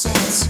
sense.